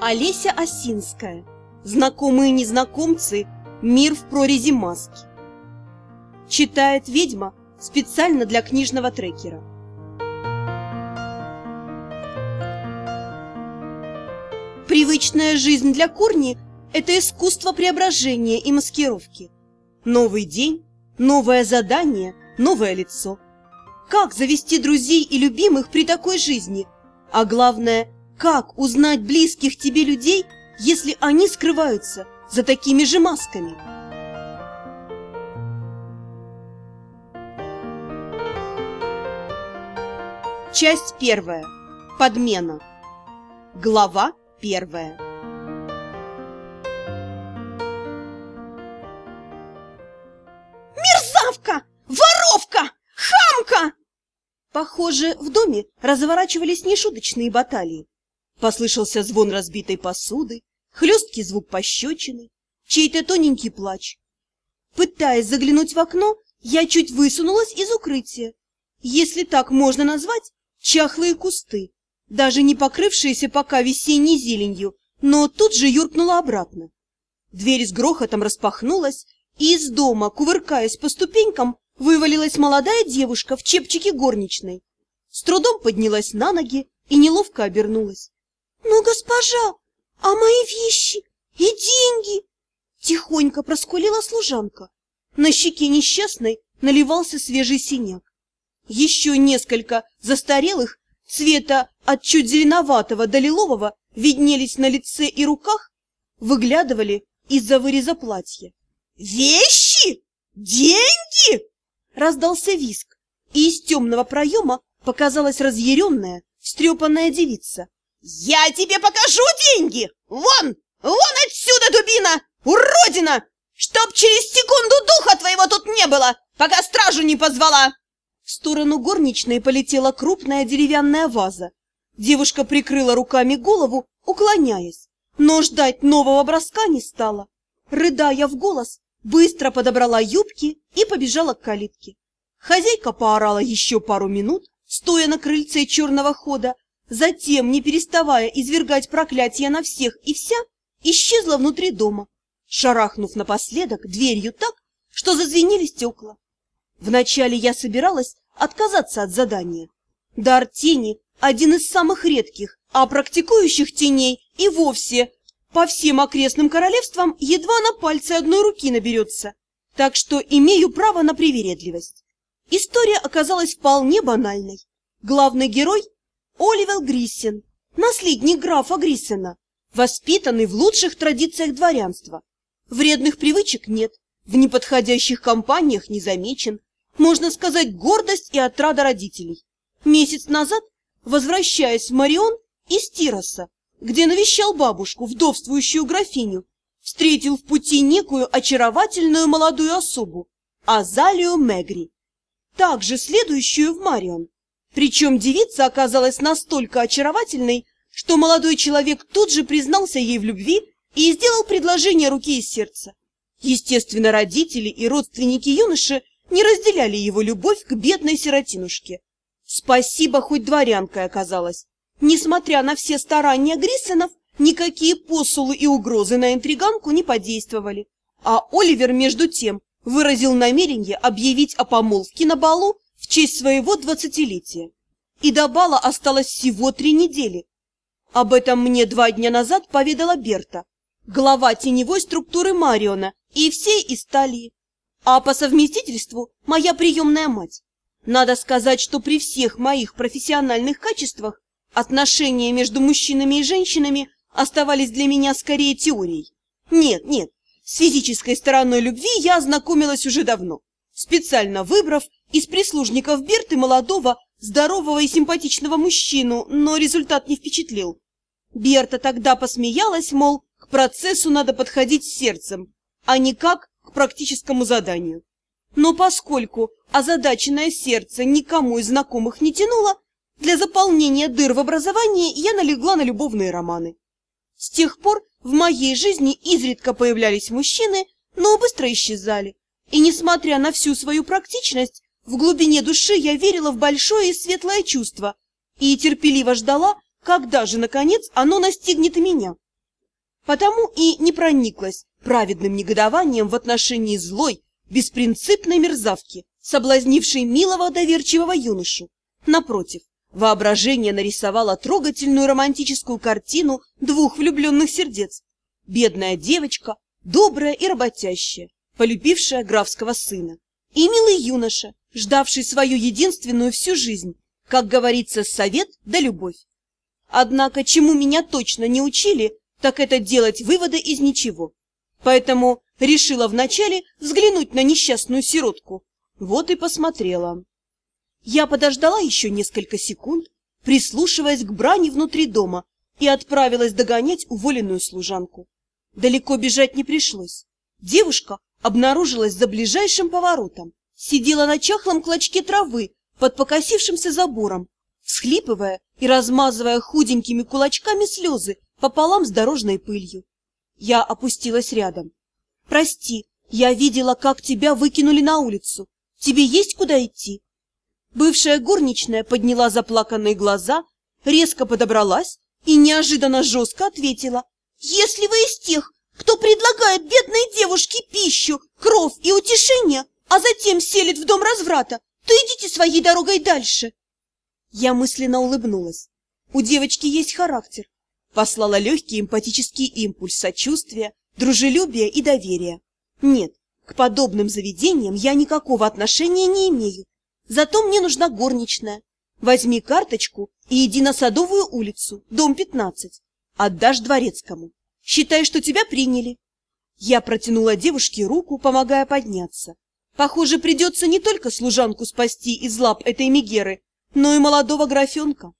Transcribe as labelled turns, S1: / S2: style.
S1: Олеся Осинская. Знакомые незнакомцы. Мир в прорези маски. Читает ведьма специально для книжного трекера. Привычная жизнь для Корни – это искусство преображения и маскировки. Новый день, новое задание, новое лицо. Как завести друзей и любимых при такой жизни? А главное, как узнать близких тебе людей, если они скрываются за такими же масками? Часть первая. Подмена. Глава первая.
S2: Мерзавка! Воровка! Хамка!
S1: Похоже, в доме разворачивались нешуточные баталии. Послышался звон разбитой посуды, хлесткий звук пощечины, чей-то тоненький плач. Пытаясь заглянуть в окно, я чуть высунулась из укрытия. Если так можно назвать, чахлые кусты, даже не покрывшиеся пока весенней зеленью, но тут же юркнула обратно. Дверь с грохотом распахнулась, и из дома, кувыркаясь по ступенькам, вывалилась молодая девушка в чепчике горничной. С трудом поднялась на ноги и неловко обернулась. — Ну, госпожа, а мои вещи и деньги? Тихонько проскулила служанка. На щеке несчастной наливался свежий синяк. Еще несколько застарелых, цвета от чуть зеленоватого до лилового, виднелись на лице и руках, выглядывали из-за выреза платья.
S2: Вещи? Деньги?
S1: Раздался виск, и из темного проема показалась разъяренная, встрепанная девица.
S2: «Я тебе покажу деньги! Вон! Вон отсюда, дубина! Уродина! Чтоб через секунду духа твоего тут не было, пока стражу не позвала!»
S1: В сторону горничной полетела крупная деревянная ваза. Девушка прикрыла руками голову, уклоняясь, но ждать нового броска не стала. Рыдая в голос, быстро подобрала юбки и побежала к калитке. Хозяйка поорала еще пару минут, стоя на крыльце черного хода, затем, не переставая извергать проклятия на всех и вся, исчезла внутри дома, шарахнув напоследок дверью так, что зазвенели стекла. Вначале я собиралась отказаться от задания. Дар тени – один из самых редких, а практикующих теней и вовсе по всем окрестным королевствам едва на пальце одной руки наберется, так что имею право на привередливость. История оказалась вполне банальной. Главный герой – Оливер Гриссен, наследник графа Гриссена, воспитанный в лучших традициях дворянства. Вредных привычек нет, в неподходящих компаниях не замечен, можно сказать, гордость и отрада родителей. Месяц назад, возвращаясь в Марион из Тироса, где навещал бабушку, вдовствующую графиню, встретил в пути некую очаровательную молодую особу, Азалию Мегри, также следующую в Марион. Причем девица оказалась настолько очаровательной, что молодой человек тут же признался ей в любви и сделал предложение руки и сердца. Естественно, родители и родственники юноши не разделяли его любовь к бедной сиротинушке. Спасибо, хоть дворянкой оказалась. Несмотря на все старания Гриссенов, никакие посулы и угрозы на интриганку не подействовали. А Оливер, между тем, выразил намерение объявить о помолвке на балу в честь своего двадцатилетия. И до бала осталось всего три недели. Об этом мне два дня назад поведала Берта, глава теневой структуры Мариона и всей Исталии а по совместительству моя приемная мать. Надо сказать, что при всех моих профессиональных качествах отношения между мужчинами и женщинами оставались для меня скорее теорией. Нет, нет, с физической стороной любви я ознакомилась уже давно, специально выбрав из прислужников Берты молодого, здорового и симпатичного мужчину, но результат не впечатлил. Берта тогда посмеялась, мол, к процессу надо подходить сердцем, а не как к практическому заданию. Но поскольку озадаченное сердце никому из знакомых не тянуло, для заполнения дыр в образовании я налегла на любовные романы. С тех пор в моей жизни изредка появлялись мужчины, но быстро исчезали. И несмотря на всю свою практичность, в глубине души я верила в большое и светлое чувство и терпеливо ждала, когда же, наконец, оно настигнет меня. потому и не прониклась праведным негодованием в отношении злой, беспринципной мерзавки, соблазнившей милого доверчивого юношу. Напротив, воображение нарисовало трогательную романтическую картину двух влюбленных сердец. Бедная девочка, добрая и работящая, полюбившая графского сына, и милый юноша, ждавший свою единственную всю жизнь, как говорится, совет да любовь. Однако, чему меня точно не учили, так это делать выводы из ничего. Поэтому решила вначале взглянуть на несчастную сиротку. Вот и посмотрела. Я подождала еще несколько секунд, прислушиваясь к брани внутри дома, и отправилась догонять уволенную служанку. Далеко бежать не пришлось. Девушка обнаружилась за ближайшим поворотом, сидела на чахлом клочке травы под покосившимся забором, всхлипывая и размазывая худенькими кулачками слезы пополам с дорожной пылью. Я опустилась рядом. «Прости, я видела, как тебя выкинули на улицу. Тебе есть куда идти?» Бывшая горничная подняла заплаканные глаза, резко подобралась и неожиданно жестко ответила. «Если вы из тех, кто предлагает бедной девушке пищу, кров и утешение, а затем селит в дом разврата, то идите своей дорогой дальше!» Я мысленно улыбнулась. У девочки есть характер. Послала легкий эмпатический импульс сочувствия, дружелюбия и доверия. Нет, к подобным заведениям я никакого отношения не имею. Зато мне нужна горничная. Возьми карточку и иди на Садовую улицу, дом 15. Отдашь дворецкому. Считай, что тебя приняли. Я протянула девушке руку, помогая подняться. Похоже, придется не только служанку спасти из лап этой Мегеры, но и молодого графенка.